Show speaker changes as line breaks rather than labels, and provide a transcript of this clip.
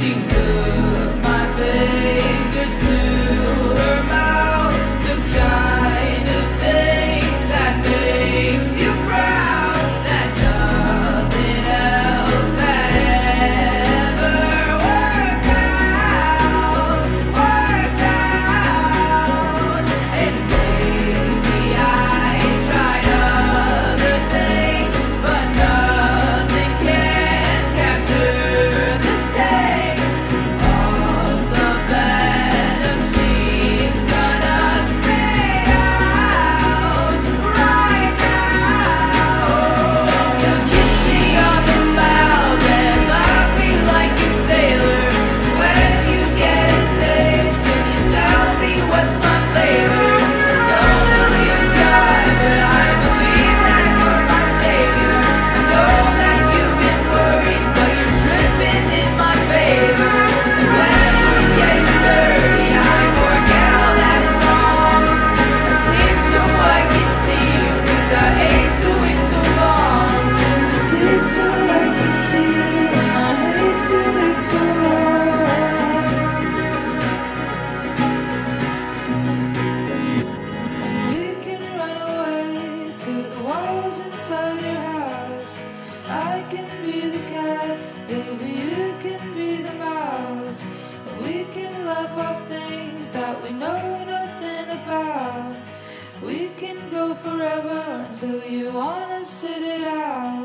seem to outside your house. I can be the cat, baby, you can be the mouse. We can love off things that we know nothing about. We can go forever until you wanna sit it out.